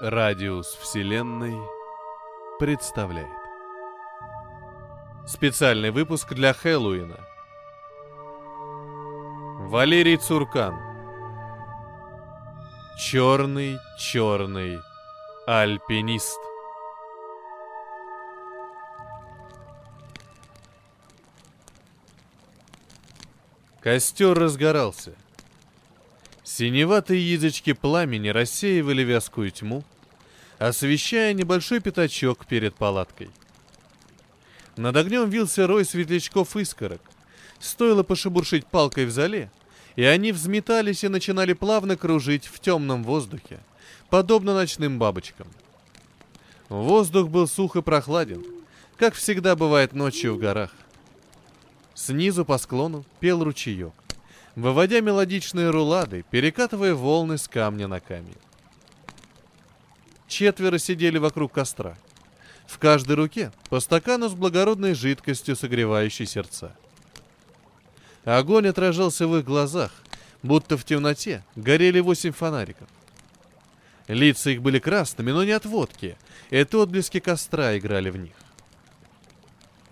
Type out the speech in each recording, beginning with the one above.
Радиус Вселенной представляет. Специальный выпуск для Хэллоуина. Валерий Цуркан. Черный, черный альпинист. Костер разгорался – Синеватые язычки пламени рассеивали вязкую тьму, освещая небольшой пятачок перед палаткой. Над огнем вился рой светлячков-искорок. Стоило пошебуршить палкой в зале, и они взметались и начинали плавно кружить в темном воздухе, подобно ночным бабочкам. Воздух был сух и прохладен, как всегда бывает ночью в горах. Снизу по склону пел ручеек выводя мелодичные рулады, перекатывая волны с камня на камень. Четверо сидели вокруг костра. В каждой руке по стакану с благородной жидкостью, согревающей сердца. Огонь отражался в их глазах, будто в темноте горели восемь фонариков. Лица их были красными, но не от водки. Это отблески костра играли в них.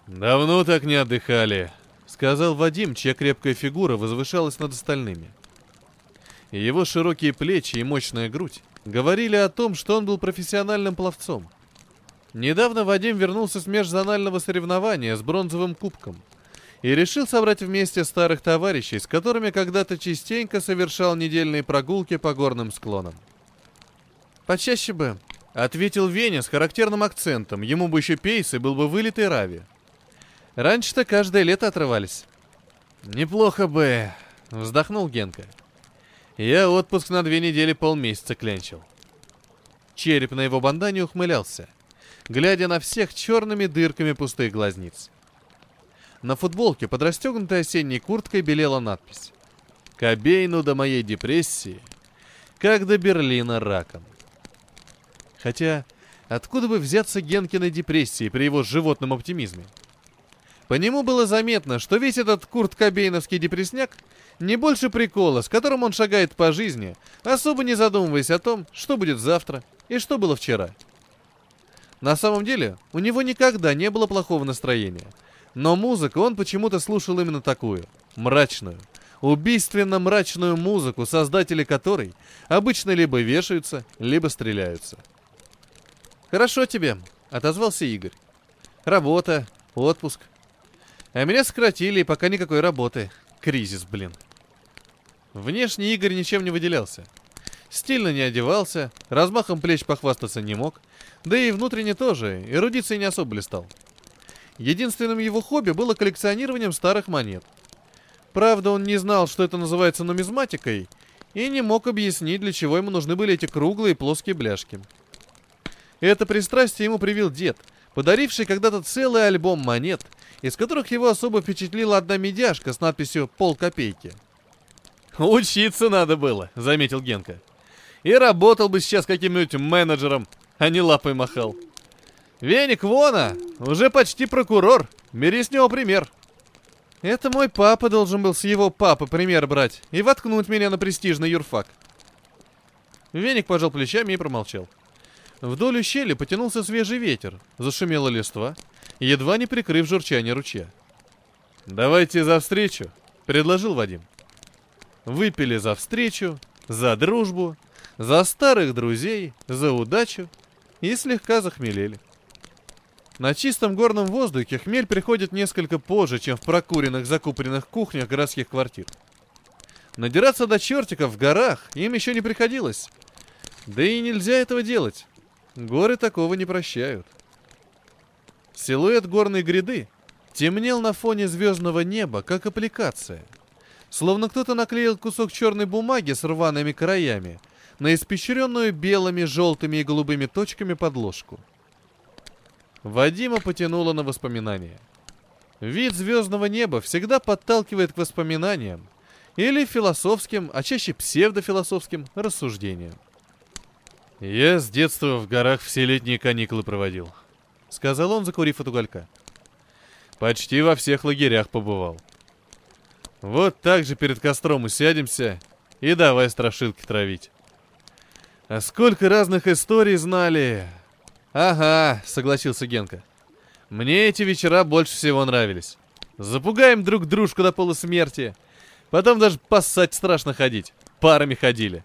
«Давно так не отдыхали», сказал Вадим, чья крепкая фигура возвышалась над остальными. Его широкие плечи и мощная грудь говорили о том, что он был профессиональным пловцом. Недавно Вадим вернулся с межзонального соревнования с бронзовым кубком и решил собрать вместе старых товарищей, с которыми когда-то частенько совершал недельные прогулки по горным склонам. «Почаще бы», — ответил Веня с характерным акцентом, ему бы еще пейс и был бы вылитый рави. Раньше-то каждое лето отрывались. Неплохо бы, вздохнул Генка. Я отпуск на две недели полмесяца клянчил. Череп на его бандане ухмылялся, глядя на всех черными дырками пустых глазниц. На футболке под расстегнутой осенней курткой белела надпись «Кобейну до моей депрессии, как до Берлина раком». Хотя, откуда бы взяться Генкиной депрессии при его животном оптимизме? По нему было заметно, что весь этот Курт Кобейновский депресняк не больше прикола, с которым он шагает по жизни, особо не задумываясь о том, что будет завтра и что было вчера. На самом деле, у него никогда не было плохого настроения. Но музыку он почему-то слушал именно такую, мрачную, убийственно мрачную музыку, создатели которой обычно либо вешаются, либо стреляются. «Хорошо тебе», — отозвался Игорь. «Работа, отпуск, а меня сократили, и пока никакой работы. Кризис, блин. Внешне Игорь ничем не выделялся. Стильно не одевался, размахом плеч похвастаться не мог, да и внутренне тоже, эрудицией не особо блистал. Единственным его хобби было коллекционированием старых монет. Правда, он не знал, что это называется нумизматикой, и не мог объяснить, для чего ему нужны были эти круглые плоские бляшки. Это пристрастие ему привил дед, подаривший когда-то целый альбом монет, из которых его особо впечатлила одна медяшка с надписью «Пол копейки». «Учиться надо было», — заметил Генка. «И работал бы сейчас каким-нибудь менеджером, а не лапой махал. Веник Вона уже почти прокурор, бери с него пример». «Это мой папа должен был с его папы пример брать и воткнуть меня на престижный юрфак». Веник пожал плечами и промолчал. Вдоль ущелья потянулся свежий ветер, зашумела листва, едва не прикрыв журчание ручья. «Давайте за встречу», — предложил Вадим. Выпили за встречу, за дружбу, за старых друзей, за удачу и слегка захмелели. На чистом горном воздухе хмель приходит несколько позже, чем в прокуренных закупоренных кухнях городских квартир. Надираться до чертиков в горах им еще не приходилось. Да и нельзя этого делать. Горы такого не прощают. Силуэт горной гряды темнел на фоне звездного неба, как аппликация. Словно кто-то наклеил кусок черной бумаги с рваными краями на испещренную белыми, желтыми и голубыми точками подложку. Вадима потянуло на воспоминания. Вид звездного неба всегда подталкивает к воспоминаниям или философским, а чаще псевдофилософским рассуждениям. «Я с детства в горах все летние каникулы проводил», — сказал он, закурив от уголька. «Почти во всех лагерях побывал. Вот так же перед костром усядемся и давай страшилки травить. А сколько разных историй знали. Ага, согласился Генка. Мне эти вечера больше всего нравились. Запугаем друг дружку до полусмерти. Потом даже поссать страшно ходить. Парами ходили.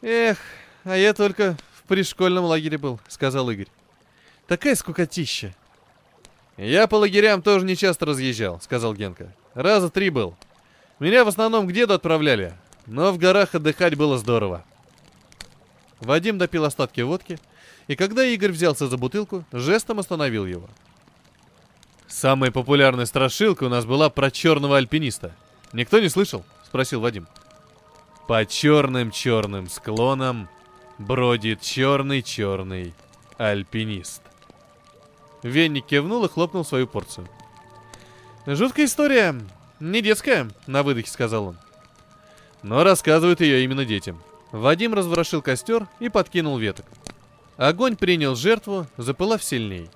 Эх, а я только в пришкольном лагере был, сказал Игорь. Такая скукотища. Я по лагерям тоже не часто разъезжал, сказал Генка. Раза три был. Меня в основном к деду отправляли, но в горах отдыхать было здорово. Вадим допил остатки водки, и когда Игорь взялся за бутылку, жестом остановил его. Самая популярная страшилка у нас была про черного альпиниста. Никто не слышал? Спросил Вадим. По черным-черным склонам бродит черный-черный альпинист. Венник кивнул и хлопнул свою порцию. «Жуткая история. Не детская», — на выдохе сказал он. Но рассказывают ее именно детям. Вадим разворошил костер и подкинул веток. Огонь принял жертву, запылав сильней.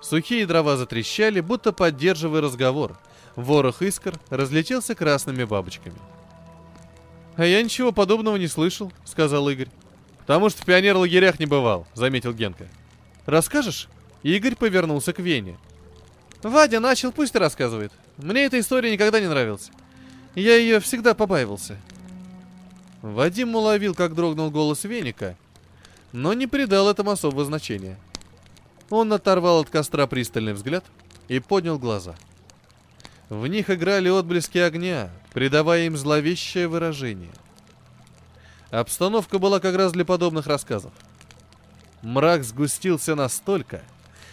Сухие дрова затрещали, будто поддерживая разговор. Ворох искр разлетелся красными бабочками. «А я ничего подобного не слышал», — сказал Игорь. «Потому что в пионер-лагерях не бывал», — заметил Генка. «Расскажешь?» Игорь повернулся к Вене. «Вадя начал, пусть рассказывает. Мне эта история никогда не нравилась. Я ее всегда побаивался». Вадим уловил, как дрогнул голос Веника, но не придал этому особого значения. Он оторвал от костра пристальный взгляд и поднял глаза. В них играли отблески огня, придавая им зловещее выражение. Обстановка была как раз для подобных рассказов. Мрак сгустился настолько,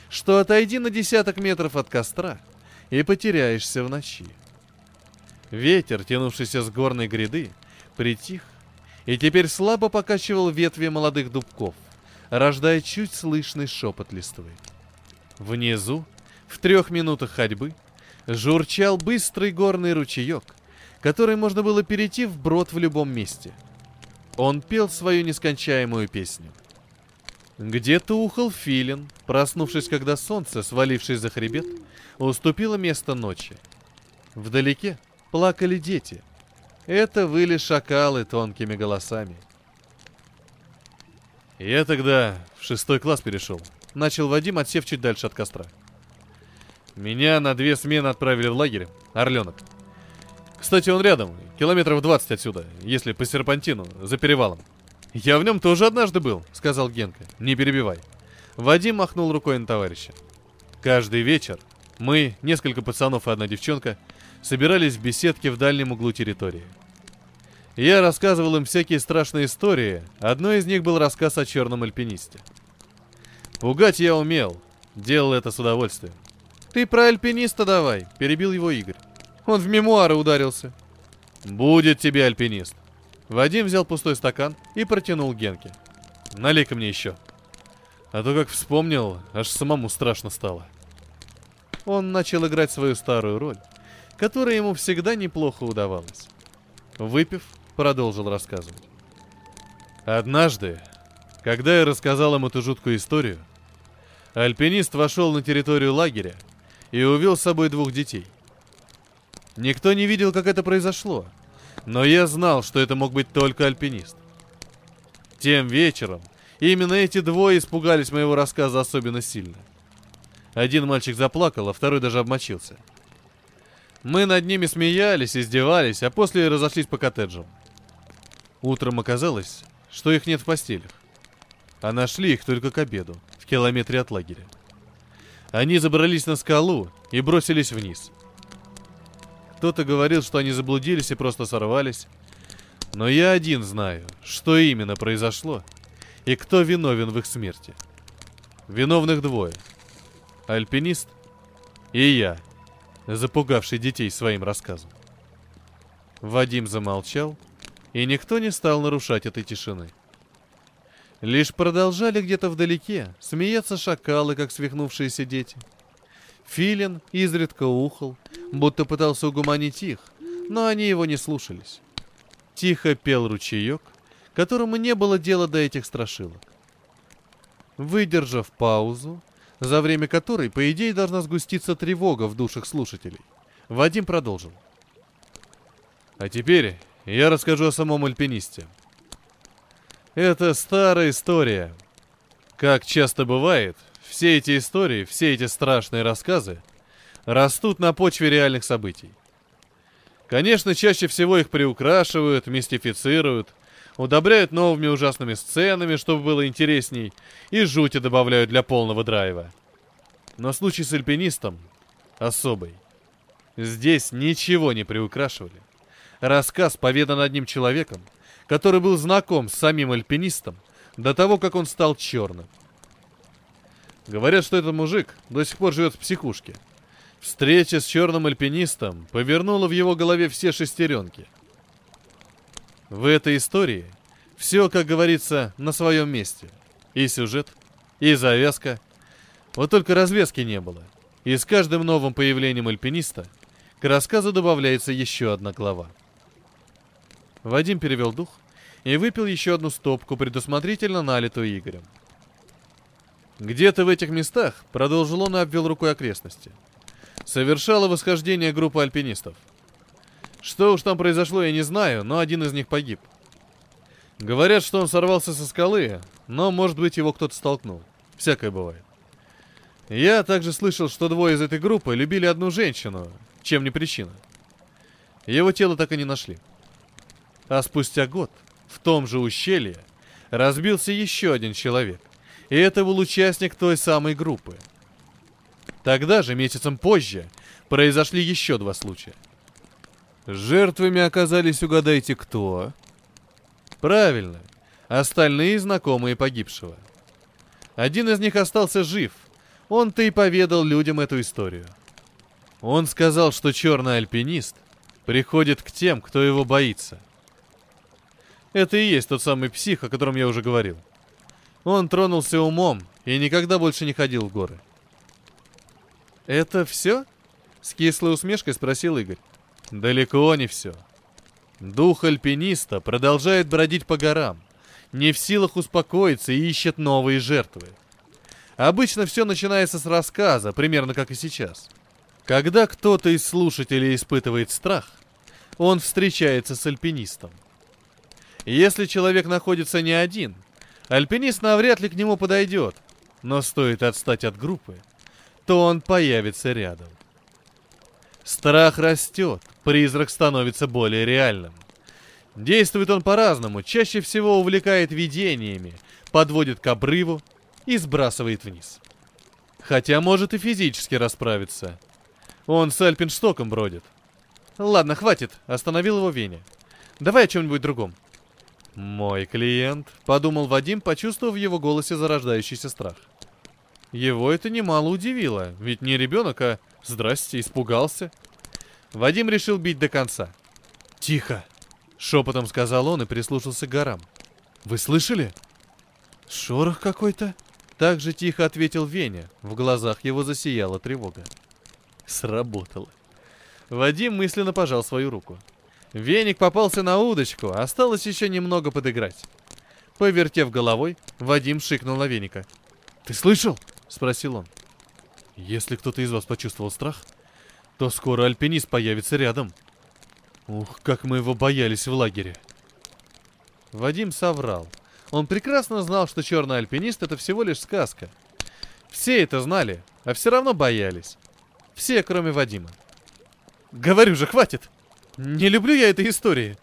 что отойди на десяток метров от костра и потеряешься в ночи. Ветер, тянувшийся с горной гряды, притих и теперь слабо покачивал ветви молодых дубков, рождая чуть слышный шепот листвы. Внизу, в трех минутах ходьбы, журчал быстрый горный ручеек, который можно было перейти вброд в любом месте. Он пел свою нескончаемую песню. Где-то ухал филин, проснувшись, когда солнце, свалившись за хребет, уступило место ночи. Вдалеке плакали дети. Это выли шакалы тонкими голосами. Я тогда в шестой класс перешел. Начал Вадим, отсев чуть дальше от костра. Меня на две смены отправили в лагерь. Орленок. Кстати, он рядом, километров 20 отсюда, если по серпантину, за перевалом. «Я в нем тоже однажды был», — сказал Генка. «Не перебивай». Вадим махнул рукой на товарища. Каждый вечер мы, несколько пацанов и одна девчонка, собирались в беседке в дальнем углу территории. Я рассказывал им всякие страшные истории. Одной из них был рассказ о черном альпинисте. Пугать я умел. Делал это с удовольствием. «Ты про альпиниста давай», — перебил его Игорь. «Он в мемуары ударился». «Будет тебе альпинист. Вадим взял пустой стакан и протянул Генке. «Налей-ка мне еще». А то, как вспомнил, аж самому страшно стало. Он начал играть свою старую роль, которая ему всегда неплохо удавалась. Выпив, продолжил рассказывать. Однажды, когда я рассказал им эту жуткую историю, альпинист вошел на территорию лагеря и увел с собой двух детей. Никто не видел, как это произошло — но я знал, что это мог быть только альпинист. Тем вечером именно эти двое испугались моего рассказа особенно сильно. Один мальчик заплакал, а второй даже обмочился. Мы над ними смеялись, издевались, а после разошлись по коттеджам. Утром оказалось, что их нет в постелях. А нашли их только к обеду, в километре от лагеря. Они забрались на скалу и бросились вниз – кто-то говорил, что они заблудились и просто сорвались. Но я один знаю, что именно произошло и кто виновен в их смерти. Виновных двое. Альпинист и я, запугавший детей своим рассказом. Вадим замолчал, и никто не стал нарушать этой тишины. Лишь продолжали где-то вдалеке смеяться шакалы, как свихнувшиеся дети — Филин изредка ухал, будто пытался угуманить их, но они его не слушались. Тихо пел ручеек, которому не было дела до этих страшилок. Выдержав паузу, за время которой, по идее, должна сгуститься тревога в душах слушателей, Вадим продолжил. А теперь я расскажу о самом альпинисте. Это старая история. Как часто бывает, все эти истории, все эти страшные рассказы растут на почве реальных событий. Конечно, чаще всего их приукрашивают, мистифицируют, удобряют новыми ужасными сценами, чтобы было интересней, и жути добавляют для полного драйва. Но случай с альпинистом особый. Здесь ничего не приукрашивали. Рассказ поведан одним человеком, который был знаком с самим альпинистом до того, как он стал черным. Говорят, что этот мужик до сих пор живет в психушке. Встреча с черным альпинистом повернула в его голове все шестеренки. В этой истории все, как говорится, на своем месте. И сюжет, и завязка. Вот только развязки не было. И с каждым новым появлением альпиниста к рассказу добавляется еще одна глава. Вадим перевел дух и выпил еще одну стопку, предусмотрительно налитую Игорем. Где-то в этих местах, продолжил он и обвел рукой окрестности, совершала восхождение группа альпинистов. Что уж там произошло, я не знаю, но один из них погиб. Говорят, что он сорвался со скалы, но, может быть, его кто-то столкнул. Всякое бывает. Я также слышал, что двое из этой группы любили одну женщину, чем не причина. Его тело так и не нашли. А спустя год в том же ущелье разбился еще один человек. И это был участник той самой группы. Тогда же, месяцем позже, произошли еще два случая. Жертвами оказались, угадайте, кто? Правильно, остальные знакомые погибшего. Один из них остался жив. Он-то и поведал людям эту историю. Он сказал, что черный альпинист приходит к тем, кто его боится. Это и есть тот самый псих, о котором я уже говорил. Он тронулся умом и никогда больше не ходил в горы. «Это все?» — с кислой усмешкой спросил Игорь. «Далеко не все. Дух альпиниста продолжает бродить по горам, не в силах успокоиться и ищет новые жертвы. Обычно все начинается с рассказа, примерно как и сейчас. Когда кто-то из слушателей испытывает страх, он встречается с альпинистом. Если человек находится не один, Альпинист навряд ли к нему подойдет, но стоит отстать от группы, то он появится рядом. Страх растет, призрак становится более реальным. Действует он по-разному, чаще всего увлекает видениями, подводит к обрыву и сбрасывает вниз. Хотя может и физически расправиться. Он с альпинштоком бродит. Ладно, хватит, остановил его Веня. Давай о чем-нибудь другом. «Мой клиент», — подумал Вадим, почувствовав в его голосе зарождающийся страх. Его это немало удивило, ведь не ребенок, а «здрасте», испугался. Вадим решил бить до конца. «Тихо!» — шепотом сказал он и прислушался к горам. «Вы слышали?» «Шорох какой-то?» Так же тихо ответил Веня. В глазах его засияла тревога. Сработало. Вадим мысленно пожал свою руку. Веник попался на удочку, осталось еще немного подыграть. Повертев головой, Вадим шикнул на веника. «Ты слышал?» — спросил он. «Если кто-то из вас почувствовал страх, то скоро альпинист появится рядом. Ух, как мы его боялись в лагере!» Вадим соврал. Он прекрасно знал, что черный альпинист — это всего лишь сказка. Все это знали, а все равно боялись. Все, кроме Вадима. «Говорю же, хватит!» Не люблю я этой истории.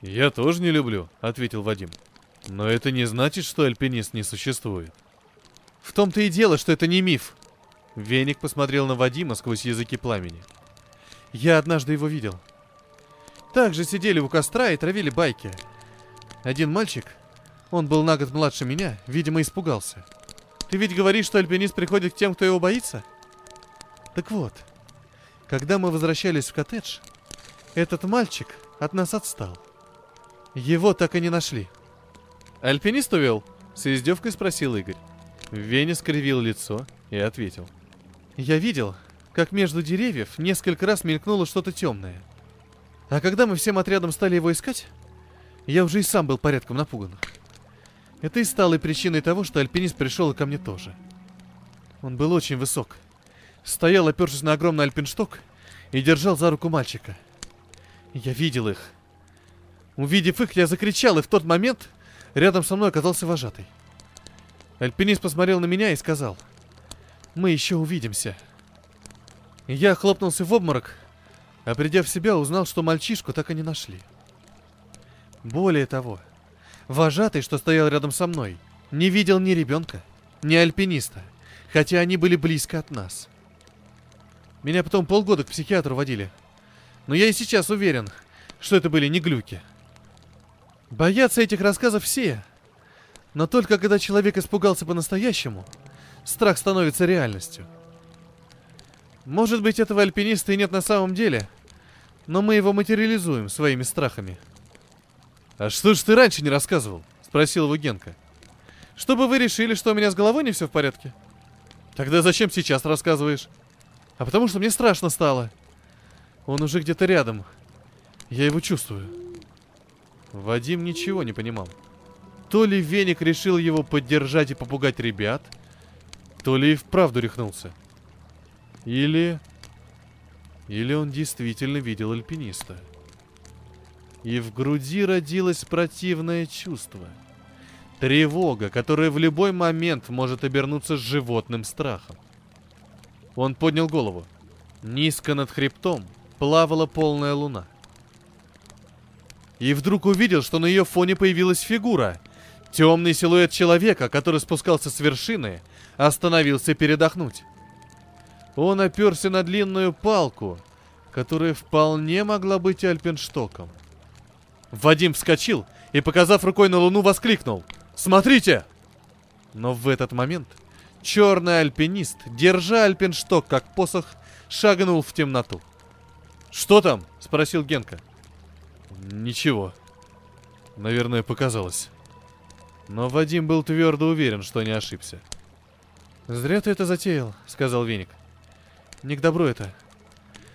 Я тоже не люблю, ответил Вадим. Но это не значит, что альпинист не существует. В том-то и дело, что это не миф. Веник посмотрел на Вадима сквозь языки пламени. Я однажды его видел. Также сидели у костра и травили байки. Один мальчик, он был на год младше меня, видимо, испугался. Ты ведь говоришь, что альпинист приходит к тем, кто его боится? Так вот, когда мы возвращались в коттедж, этот мальчик от нас отстал. Его так и не нашли. Альпинист увел? С издевкой спросил Игорь. Веня скривил лицо и ответил. Я видел, как между деревьев несколько раз мелькнуло что-то темное. А когда мы всем отрядом стали его искать, я уже и сам был порядком напуган. Это и стало причиной того, что альпинист пришел ко мне тоже. Он был очень высок. Стоял, опершись на огромный альпиншток, и держал за руку мальчика — я видел их. Увидев их, я закричал, и в тот момент рядом со мной оказался вожатый. Альпинист посмотрел на меня и сказал, «Мы еще увидимся». Я хлопнулся в обморок, а придя в себя, узнал, что мальчишку так и не нашли. Более того, вожатый, что стоял рядом со мной, не видел ни ребенка, ни альпиниста, хотя они были близко от нас. Меня потом полгода к психиатру водили. Но я и сейчас уверен, что это были не глюки. Боятся этих рассказов все. Но только когда человек испугался по-настоящему, страх становится реальностью. Может быть, этого альпиниста и нет на самом деле, но мы его материализуем своими страхами. «А что ж ты раньше не рассказывал?» — спросил его Генка. «Чтобы вы решили, что у меня с головой не все в порядке». «Тогда зачем сейчас рассказываешь?» «А потому что мне страшно стало. Он уже где-то рядом. Я его чувствую». Вадим ничего не понимал. То ли Веник решил его поддержать и попугать ребят, то ли и вправду рехнулся. Или... Или он действительно видел альпиниста. И в груди родилось противное чувство. Тревога, которая в любой момент может обернуться животным страхом. Он поднял голову. Низко над хребтом плавала полная луна. И вдруг увидел, что на ее фоне появилась фигура. Темный силуэт человека, который спускался с вершины, остановился передохнуть. Он оперся на длинную палку, которая вполне могла быть альпенштоком. Вадим вскочил и, показав рукой на луну, воскликнул «Смотрите!» Но в этот момент черный альпинист, держа альпеншток как посох, шагнул в темноту. «Что там?» — спросил Генка. «Ничего. Наверное, показалось». Но Вадим был твердо уверен, что не ошибся. «Зря ты это затеял», — сказал Веник. Не к добру это.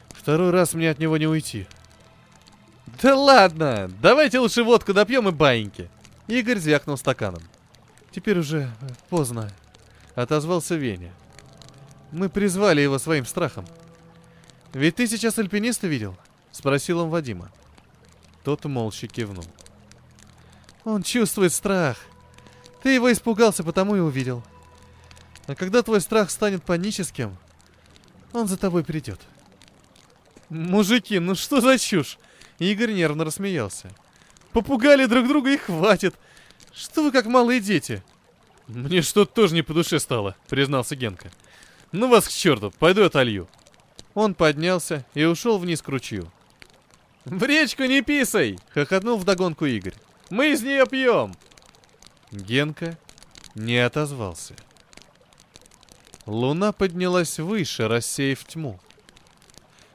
Второй раз мне от него не уйти. Да ладно, давайте лучше водку допьем и баиньки. Игорь звякнул стаканом. Теперь уже поздно, отозвался Веня. Мы призвали его своим страхом. Ведь ты сейчас альпиниста видел? Спросил он Вадима. Тот молча кивнул. Он чувствует страх. Ты его испугался, потому и увидел. А когда твой страх станет паническим, он за тобой придет. Мужики, ну что за чушь? Игорь нервно рассмеялся. Попугали друг друга и хватит. Что вы как малые дети? Мне что-то тоже не по душе стало, признался Генка. Ну вас к черту, пойду отолью. Он поднялся и ушел вниз к ручью. «В речку не писай!» — хохотнул вдогонку Игорь. «Мы из нее пьем!» Генка не отозвался. Луна поднялась выше, рассеяв тьму.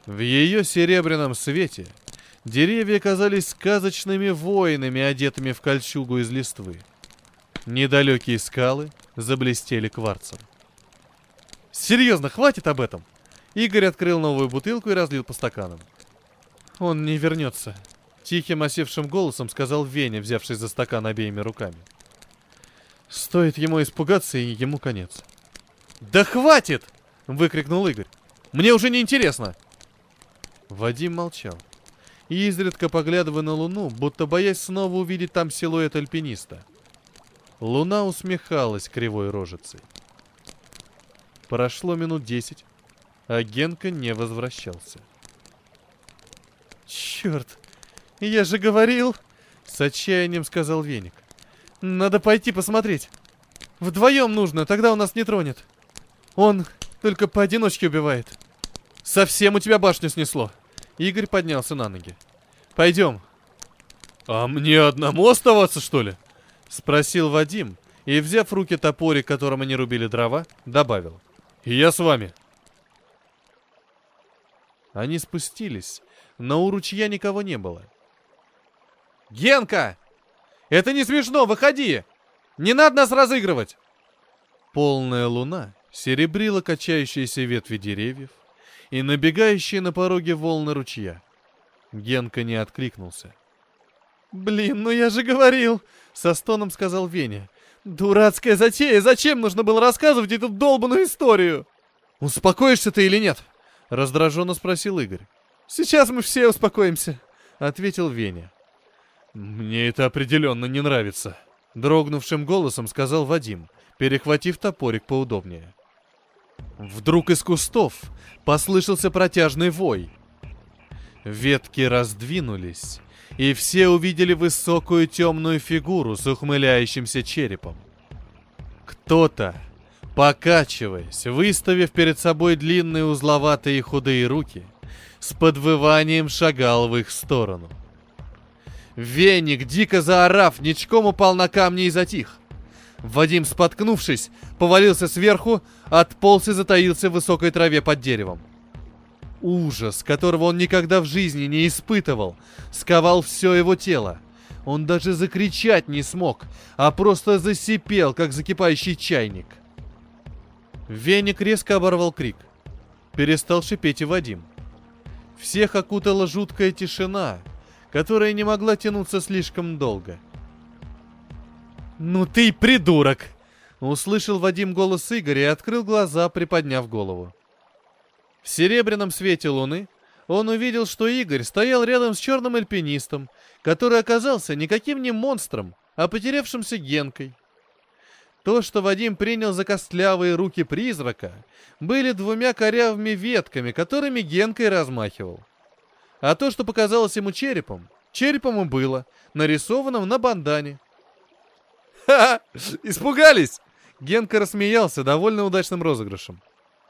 В ее серебряном свете деревья казались сказочными воинами, одетыми в кольчугу из листвы. Недалекие скалы заблестели кварцем. «Серьезно, хватит об этом!» Игорь открыл новую бутылку и разлил по стаканам. «Он не вернется», — тихим осевшим голосом сказал Веня, взявшись за стакан обеими руками. «Стоит ему испугаться, и ему конец». «Да хватит!» — выкрикнул Игорь. «Мне уже не интересно!» Вадим молчал. И изредка поглядывая на луну, будто боясь снова увидеть там силуэт альпиниста. Луна усмехалась кривой рожицей. Прошло минут десять, а Генка не возвращался. «Черт! Я же говорил!» — с отчаянием сказал Веник. «Надо пойти посмотреть. Вдвоем нужно, тогда у нас не тронет». Он только поодиночке убивает. Совсем у тебя башню снесло. Игорь поднялся на ноги. Пойдем. А мне одному оставаться, что ли? Спросил Вадим и, взяв в руки топорик, которым они рубили дрова, добавил. Я с вами. Они спустились, но у ручья никого не было. «Генка! Это не смешно, выходи! Не надо нас разыгрывать!» Полная луна серебрила качающиеся ветви деревьев и набегающие на пороге волны ручья. Генка не откликнулся. «Блин, ну я же говорил!» — со стоном сказал Веня. «Дурацкая затея! Зачем нужно было рассказывать эту долбанную историю?» «Успокоишься ты или нет?» — раздраженно спросил Игорь. «Сейчас мы все успокоимся», — ответил Веня. «Мне это определенно не нравится», Дрогнувшим голосом сказал Вадим, перехватив топорик поудобнее. Вдруг из кустов послышался протяжный вой. Ветки раздвинулись, и все увидели высокую темную фигуру с ухмыляющимся черепом. Кто-то, покачиваясь, выставив перед собой длинные узловатые худые руки, с подвыванием шагал в их сторону. Веник, дико заорав, ничком упал на камни и затих. Вадим, споткнувшись, повалился сверху, отполз и затаился в высокой траве под деревом. Ужас, которого он никогда в жизни не испытывал, сковал все его тело. Он даже закричать не смог, а просто засипел, как закипающий чайник. Веник резко оборвал крик. Перестал шипеть и Вадим. Всех окутала жуткая тишина, которая не могла тянуться слишком долго. «Ну ты придурок!» Услышал Вадим голос Игоря и открыл глаза, приподняв голову. В серебряном свете луны он увидел, что Игорь стоял рядом с черным альпинистом, который оказался никаким не монстром, а потерявшимся Генкой. То, что Вадим принял за костлявые руки призрака, были двумя корявыми ветками, которыми Генкой размахивал. А то, что показалось ему черепом, черепом и было, нарисованным на бандане. «Ха! Испугались!» Генка рассмеялся, довольно удачным розыгрышем.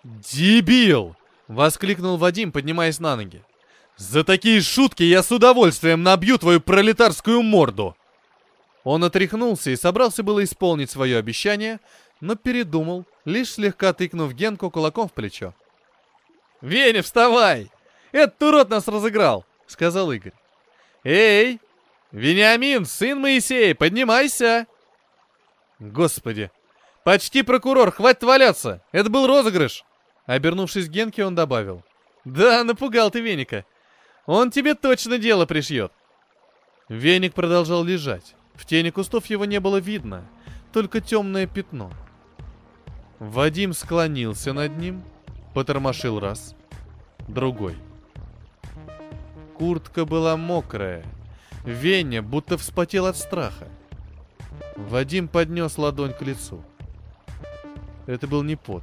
«Дебил!» — воскликнул Вадим, поднимаясь на ноги. «За такие шутки я с удовольствием набью твою пролетарскую морду!» Он отряхнулся и собрался было исполнить свое обещание, но передумал, лишь слегка тыкнув Генку кулаком в плечо. «Веня, вставай! Этот урод нас разыграл!» — сказал Игорь. «Эй, Вениамин, сын Моисея, поднимайся!» «Господи! Почти прокурор, хватит валяться! Это был розыгрыш!» Обернувшись к Генке, он добавил. «Да, напугал ты Веника. Он тебе точно дело пришьет». Веник продолжал лежать. В тени кустов его не было видно, только темное пятно. Вадим склонился над ним, потормошил раз, другой. Куртка была мокрая. Веня будто вспотел от страха. Вадим поднес ладонь к лицу. Это был не пот.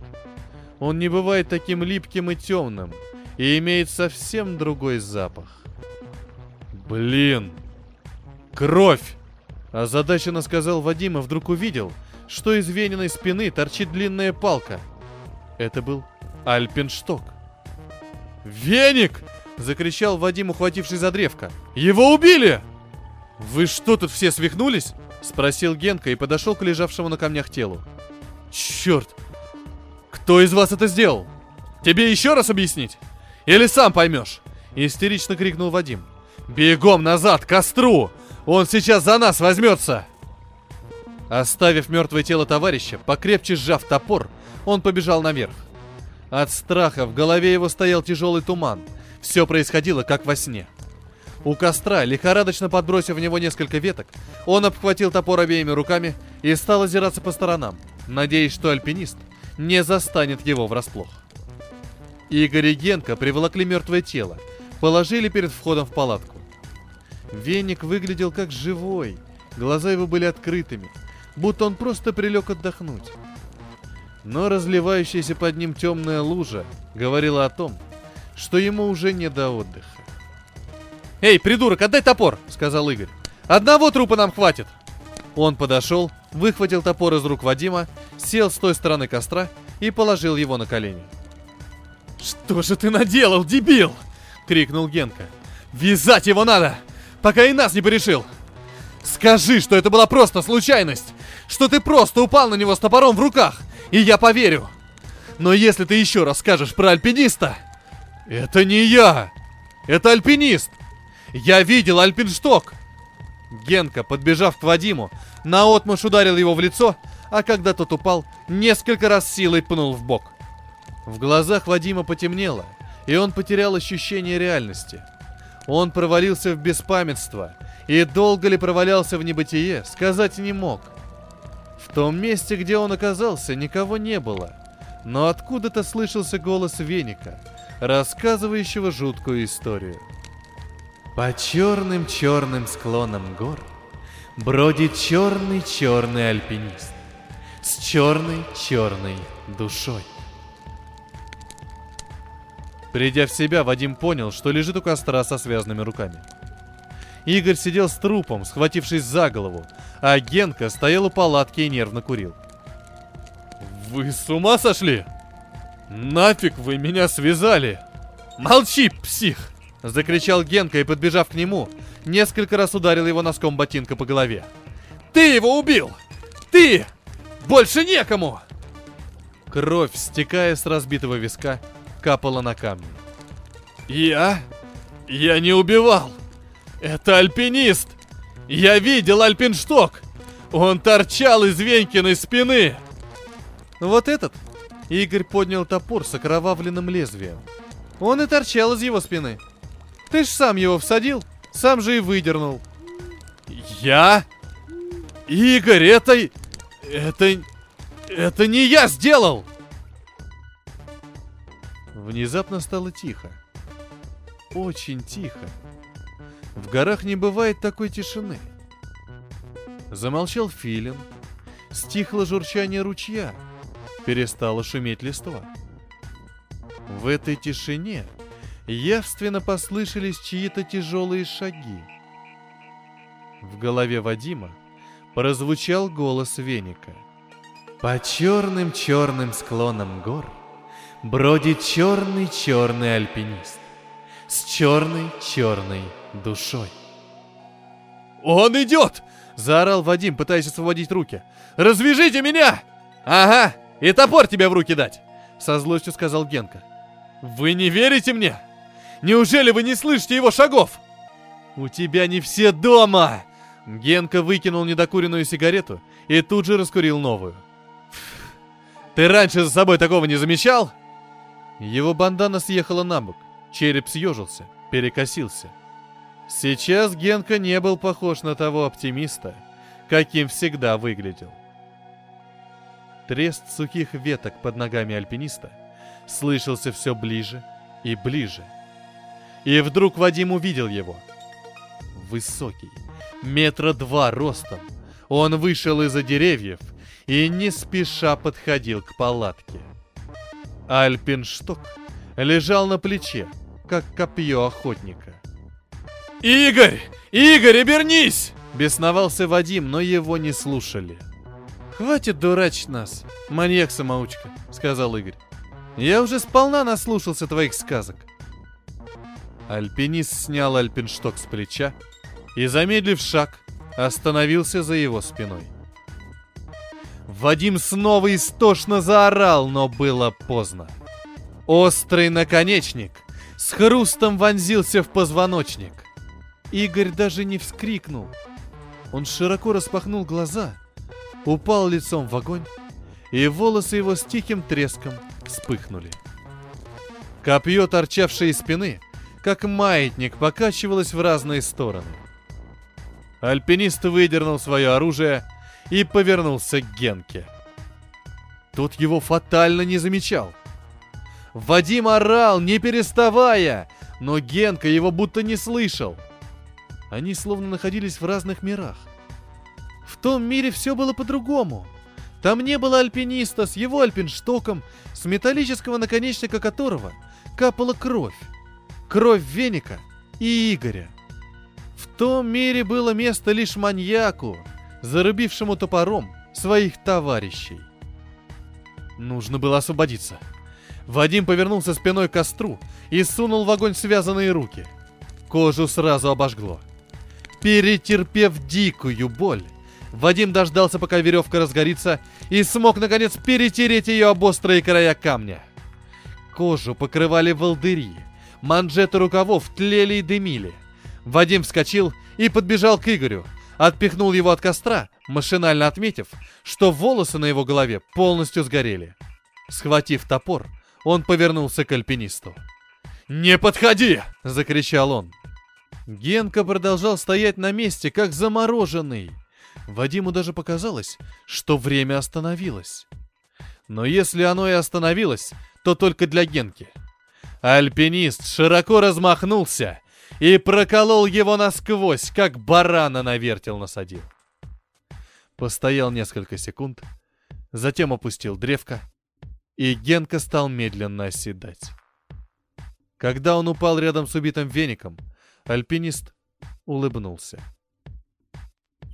Он не бывает таким липким и темным и имеет совсем другой запах. «Блин! Кровь!» Озадаченно сказал Вадим и вдруг увидел, что из Вениной спины торчит длинная палка. Это был Альпеншток. «Веник!» — закричал Вадим, ухватившись за древко. «Его убили!» «Вы что, тут все свихнулись?» — спросил Генка и подошел к лежавшему на камнях телу. «Черт! Кто из вас это сделал? Тебе еще раз объяснить? Или сам поймешь?» Истерично крикнул Вадим. «Бегом назад, к костру! Он сейчас за нас возьмется!» Оставив мертвое тело товарища, покрепче сжав топор, он побежал наверх. От страха в голове его стоял тяжелый туман. Все происходило как во сне. У костра, лихорадочно подбросив в него несколько веток, он обхватил топор обеими руками и стал озираться по сторонам, надеясь, что альпинист не застанет его врасплох. Игорь и Генка приволокли мертвое тело, положили перед входом в палатку. Веник выглядел как живой, глаза его были открытыми, будто он просто прилег отдохнуть. Но разливающаяся под ним темная лужа говорила о том, что ему уже не до отдыха. «Эй, придурок, отдай топор!» — сказал Игорь. «Одного трупа нам хватит!» Он подошел, выхватил топор из рук Вадима, сел с той стороны костра и положил его на колени. «Что же ты наделал, дебил?» — крикнул Генка. «Вязать его надо, пока и нас не порешил! Скажи, что это была просто случайность, что ты просто упал на него с топором в руках, и я поверю! Но если ты еще раз скажешь про альпиниста...» «Это не я! Это альпинист! Я видел альпиншток!» Генка, подбежав к Вадиму, наотмашь ударил его в лицо, а когда тот упал, несколько раз силой пнул в бок. В глазах Вадима потемнело, и он потерял ощущение реальности. Он провалился в беспамятство, и долго ли провалялся в небытие, сказать не мог. В том месте, где он оказался, никого не было, но откуда-то слышался голос Веника, рассказывающего жуткую историю. По черным-черным склонам гор бродит черный-черный альпинист с черной-черной душой. Придя в себя, Вадим понял, что лежит у костра со связанными руками. Игорь сидел с трупом, схватившись за голову, а Генка стоял у палатки и нервно курил. «Вы с ума сошли? Нафиг вы меня связали? Молчи, псих!» Закричал Генка и, подбежав к нему, несколько раз ударил его носком ботинка по голове. «Ты его убил! Ты! Больше некому!» Кровь, стекая с разбитого виска, капала на камни. «Я? Я не убивал! Это альпинист! Я видел альпиншток! Он торчал из Венькиной спины!» «Вот этот?» Игорь поднял топор с окровавленным лезвием. Он и торчал из его спины. Ты ж сам его всадил, сам же и выдернул. Я? Игорь, это... Это... Это не я сделал! Внезапно стало тихо. Очень тихо. В горах не бывает такой тишины. Замолчал филин. Стихло журчание ручья. Перестало шуметь листва. В этой тишине явственно послышались чьи-то тяжелые шаги. В голове Вадима прозвучал голос веника. По черным-черным склонам гор бродит черный-черный альпинист с черной-черной душой. «Он идет!» — заорал Вадим, пытаясь освободить руки. «Развяжите меня!» «Ага, и топор тебе в руки дать!» — со злостью сказал Генка. «Вы не верите мне? Неужели вы не слышите его шагов?» «У тебя не все дома!» Генка выкинул недокуренную сигарету и тут же раскурил новую. «Ты раньше за собой такого не замечал?» Его бандана съехала на бок, череп съежился, перекосился. Сейчас Генка не был похож на того оптимиста, каким всегда выглядел. Трест сухих веток под ногами альпиниста слышался все ближе и ближе – и вдруг Вадим увидел его. Высокий, метра два ростом. Он вышел из-за деревьев и не спеша подходил к палатке. Альпиншток лежал на плече, как копье охотника. «Игорь! Игорь, обернись!» Бесновался Вадим, но его не слушали. «Хватит дурачить нас, маньяк-самоучка», — сказал Игорь. «Я уже сполна наслушался твоих сказок. Альпинист снял альпиншток с плеча и, замедлив шаг, остановился за его спиной. Вадим снова истошно заорал, но было поздно. Острый наконечник с хрустом вонзился в позвоночник. Игорь даже не вскрикнул. Он широко распахнул глаза, упал лицом в огонь, и волосы его с тихим треском вспыхнули. Копье, торчавшее из спины, как маятник покачивалось в разные стороны. Альпинист выдернул свое оружие и повернулся к Генке. Тот его фатально не замечал. Вадим орал, не переставая, но Генка его будто не слышал. Они словно находились в разных мирах. В том мире все было по-другому. Там не было альпиниста с его альпинштоком, с металлического наконечника которого капала кровь кровь Веника и Игоря. В том мире было место лишь маньяку, зарубившему топором своих товарищей. Нужно было освободиться. Вадим повернулся спиной к костру и сунул в огонь связанные руки. Кожу сразу обожгло. Перетерпев дикую боль, Вадим дождался, пока веревка разгорится, и смог, наконец, перетереть ее об острые края камня. Кожу покрывали волдыри, Манжеты рукавов тлели и дымили. Вадим вскочил и подбежал к Игорю. Отпихнул его от костра, машинально отметив, что волосы на его голове полностью сгорели. Схватив топор, он повернулся к альпинисту. «Не подходи!» — закричал он. Генка продолжал стоять на месте, как замороженный. Вадиму даже показалось, что время остановилось. Но если оно и остановилось, то только для Генки — Альпинист широко размахнулся и проколол его насквозь, как барана на вертел насадил. Постоял несколько секунд, затем опустил древко, и Генка стал медленно оседать. Когда он упал рядом с убитым веником, альпинист улыбнулся.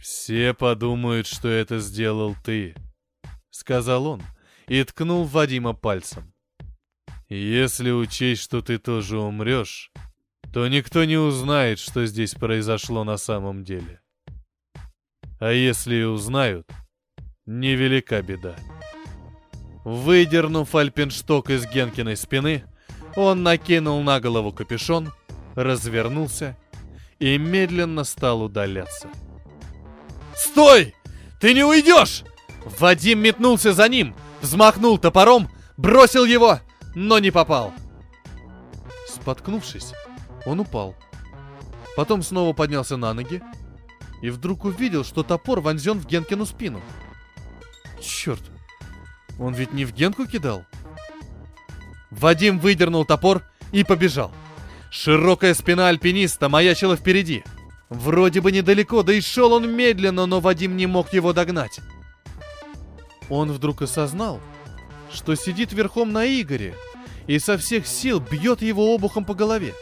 «Все подумают, что это сделал ты», — сказал он и ткнул Вадима пальцем. «Если учесть, что ты тоже умрешь, то никто не узнает, что здесь произошло на самом деле. А если и узнают, невелика беда». Выдернув альпиншток из Генкиной спины, он накинул на голову капюшон, развернулся и медленно стал удаляться. «Стой! Ты не уйдешь!» Вадим метнулся за ним, взмахнул топором, бросил его, но не попал. Споткнувшись, он упал. Потом снова поднялся на ноги и вдруг увидел, что топор вонзен в Генкину спину. Черт, он ведь не в Генку кидал? Вадим выдернул топор и побежал. Широкая спина альпиниста маячила впереди. Вроде бы недалеко, да и шел он медленно, но Вадим не мог его догнать. Он вдруг осознал, что сидит верхом на Игоре и со всех сил бьет его обухом по голове.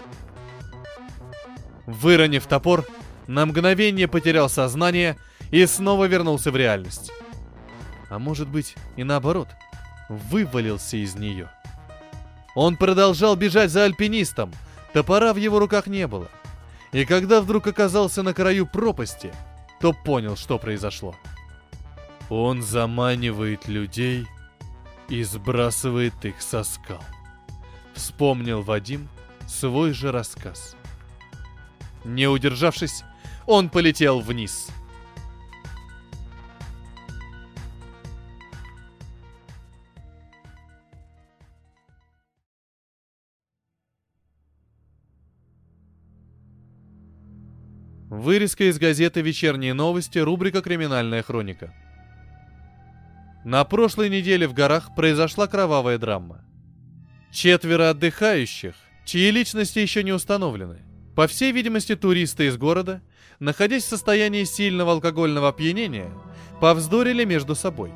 Выронив топор, на мгновение потерял сознание и снова вернулся в реальность. А может быть и наоборот, вывалился из нее. Он продолжал бежать за альпинистом, топора в его руках не было. И когда вдруг оказался на краю пропасти, то понял, что произошло. Он заманивает людей и сбрасывает их со скал. Вспомнил Вадим свой же рассказ. Не удержавшись, он полетел вниз – Вырезка из газеты «Вечерние новости», рубрика «Криминальная хроника». На прошлой неделе в горах произошла кровавая драма. Четверо отдыхающих, чьи личности еще не установлены, по всей видимости туристы из города, находясь в состоянии сильного алкогольного опьянения, повздорили между собой.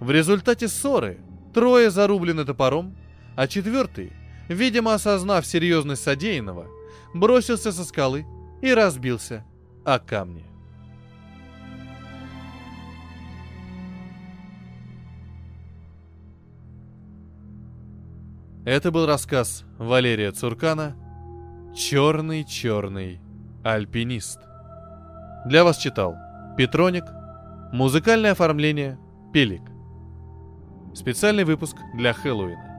В результате ссоры трое зарублены топором, а четвертый, видимо осознав серьезность содеянного, бросился со скалы и разбился о камни. Это был рассказ Валерия Цуркана «Черный-черный альпинист». Для вас читал Петроник, музыкальное оформление Пелик. Специальный выпуск для Хэллоуина.